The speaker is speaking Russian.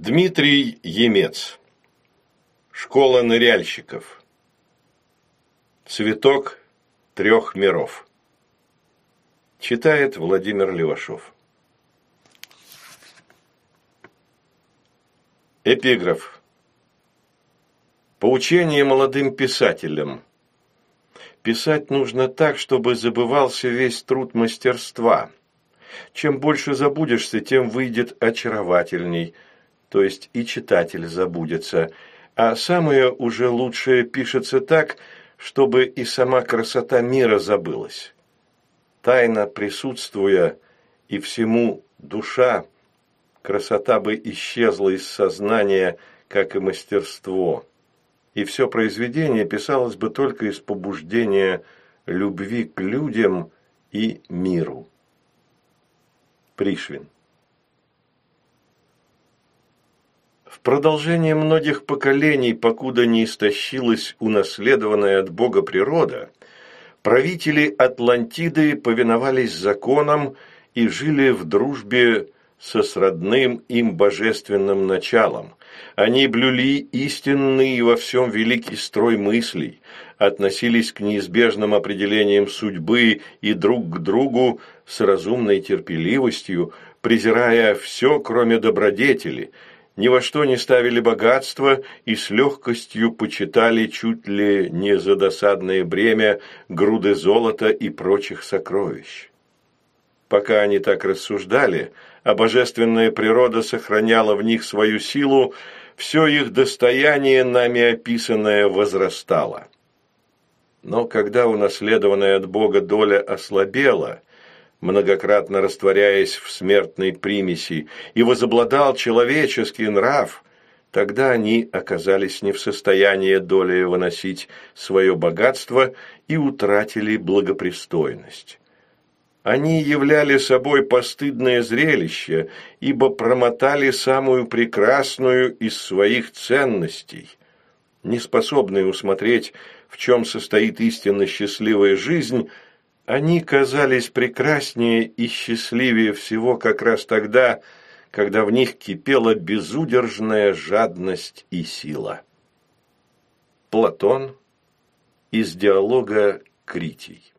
Дмитрий Емец. Школа ныряльщиков. Цветок трех миров. Читает Владимир Левашов. Эпиграф. Поучение молодым писателям. Писать нужно так, чтобы забывался весь труд мастерства. Чем больше забудешься, тем выйдет очаровательней – то есть и читатель забудется, а самое уже лучшее пишется так, чтобы и сама красота мира забылась. Тайно присутствуя и всему душа, красота бы исчезла из сознания, как и мастерство, и все произведение писалось бы только из побуждения любви к людям и миру. Пришвин продолжение многих поколений, покуда не истощилась унаследованная от Бога природа, правители Атлантиды повиновались законам и жили в дружбе со сродным им божественным началом. Они блюли истинный во всем великий строй мыслей, относились к неизбежным определениям судьбы и друг к другу с разумной терпеливостью, презирая все, кроме добродетели – ни во что не ставили богатство и с легкостью почитали чуть ли не за досадное бремя груды золота и прочих сокровищ. Пока они так рассуждали, а божественная природа сохраняла в них свою силу, все их достояние, нами описанное, возрастало. Но когда унаследованная от Бога доля ослабела, многократно растворяясь в смертной примеси, и возобладал человеческий нрав, тогда они оказались не в состоянии долей выносить свое богатство и утратили благопристойность. Они являли собой постыдное зрелище, ибо промотали самую прекрасную из своих ценностей. Неспособные усмотреть, в чем состоит истинно счастливая жизнь – они казались прекраснее и счастливее всего как раз тогда, когда в них кипела безудержная жадность и сила. Платон из диалога Критий